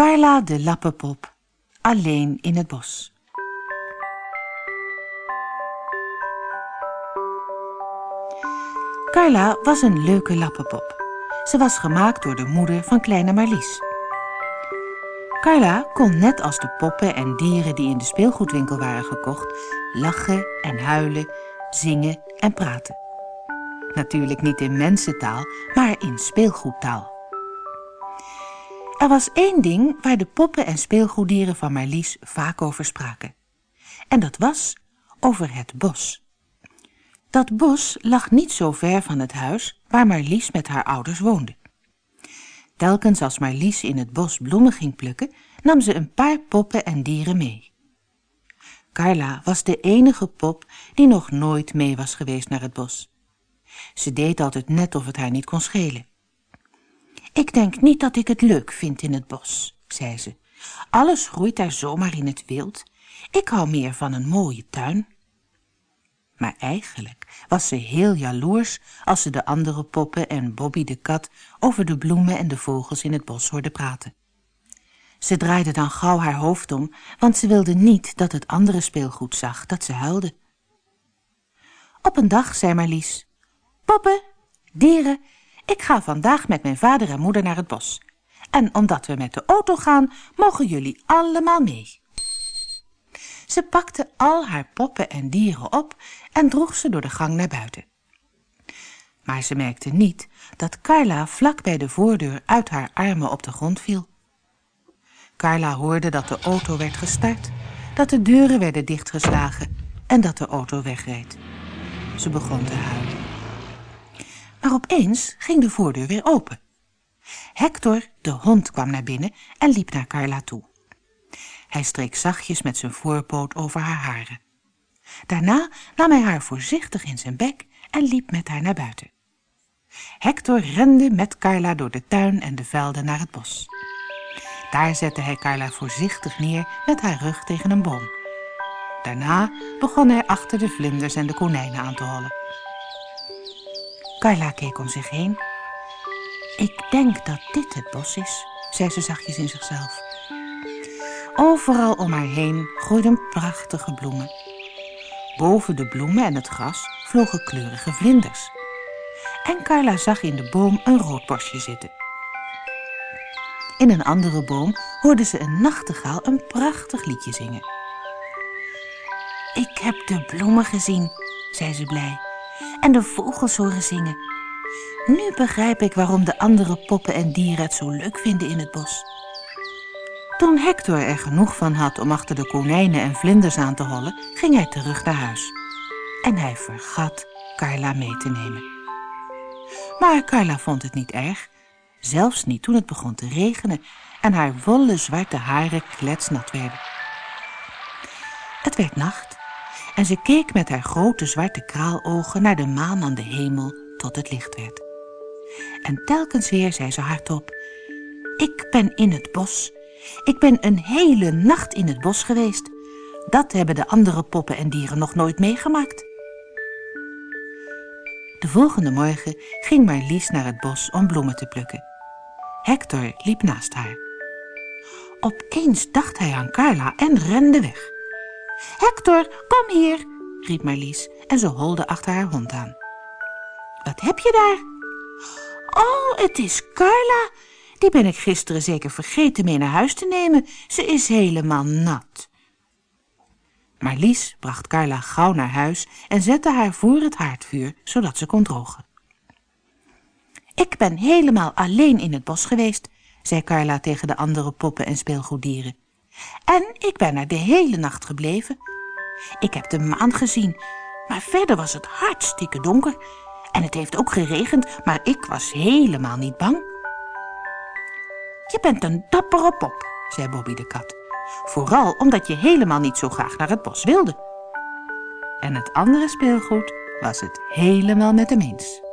Carla de lappenpop, alleen in het bos. Carla was een leuke lappenpop. Ze was gemaakt door de moeder van kleine Marlies. Carla kon net als de poppen en dieren die in de speelgoedwinkel waren gekocht... lachen en huilen, zingen en praten. Natuurlijk niet in mensentaal, maar in speelgoedtaal. Er was één ding waar de poppen en speelgoeddieren van Marlies vaak over spraken. En dat was over het bos. Dat bos lag niet zo ver van het huis waar Marlies met haar ouders woonde. Telkens als Marlies in het bos bloemen ging plukken, nam ze een paar poppen en dieren mee. Carla was de enige pop die nog nooit mee was geweest naar het bos. Ze deed altijd net of het haar niet kon schelen. Ik denk niet dat ik het leuk vind in het bos, zei ze. Alles groeit daar zomaar in het wild. Ik hou meer van een mooie tuin. Maar eigenlijk was ze heel jaloers als ze de andere poppen en Bobby de kat over de bloemen en de vogels in het bos hoorde praten. Ze draaide dan gauw haar hoofd om, want ze wilde niet dat het andere speelgoed zag dat ze huilde. Op een dag zei Marlies, Poppen, dieren, ik ga vandaag met mijn vader en moeder naar het bos. En omdat we met de auto gaan, mogen jullie allemaal mee. Ze pakte al haar poppen en dieren op en droeg ze door de gang naar buiten. Maar ze merkte niet dat Carla vlak bij de voordeur uit haar armen op de grond viel. Carla hoorde dat de auto werd gestart, dat de deuren werden dichtgeslagen en dat de auto wegreed. Ze begon te huilen. Maar opeens ging de voordeur weer open. Hector, de hond, kwam naar binnen en liep naar Carla toe. Hij streek zachtjes met zijn voorpoot over haar haren. Daarna nam hij haar voorzichtig in zijn bek en liep met haar naar buiten. Hector rende met Carla door de tuin en de velden naar het bos. Daar zette hij Carla voorzichtig neer met haar rug tegen een boom. Daarna begon hij achter de vlinders en de konijnen aan te hollen. Carla keek om zich heen. Ik denk dat dit het bos is, zei ze zachtjes in zichzelf. Overal om haar heen groeiden prachtige bloemen. Boven de bloemen en het gras vlogen kleurige vlinders. En Carla zag in de boom een roodborstje zitten. In een andere boom hoorde ze een nachtegaal een prachtig liedje zingen. Ik heb de bloemen gezien, zei ze blij, en de vogels horen zingen. Nu begrijp ik waarom de andere poppen en dieren het zo leuk vinden in het bos. Toen Hector er genoeg van had om achter de konijnen en vlinders aan te hollen, ging hij terug naar huis. En hij vergat Carla mee te nemen. Maar Carla vond het niet erg, zelfs niet toen het begon te regenen en haar wollen zwarte haren kletsnat werden. Het werd nacht en ze keek met haar grote zwarte kraalogen naar de maan aan de hemel tot het licht werd. En telkens weer zei ze hardop, ik ben in het bos ik ben een hele nacht in het bos geweest. Dat hebben de andere poppen en dieren nog nooit meegemaakt. De volgende morgen ging Marlies naar het bos om bloemen te plukken. Hector liep naast haar. Opeens dacht hij aan Carla en rende weg. Hector, kom hier, riep Marlies en ze holde achter haar hond aan. Wat heb je daar? Oh, het is Carla, die ben ik gisteren zeker vergeten mee naar huis te nemen. Ze is helemaal nat. Marlies bracht Carla gauw naar huis en zette haar voor het haardvuur, zodat ze kon drogen. Ik ben helemaal alleen in het bos geweest, zei Carla tegen de andere poppen en speelgoeddieren. En ik ben er de hele nacht gebleven. Ik heb de maan gezien, maar verder was het hartstikke donker. En het heeft ook geregend, maar ik was helemaal niet bang. Je bent een dappere pop, zei Bobby de kat. Vooral omdat je helemaal niet zo graag naar het bos wilde. En het andere speelgoed was het helemaal met hem eens.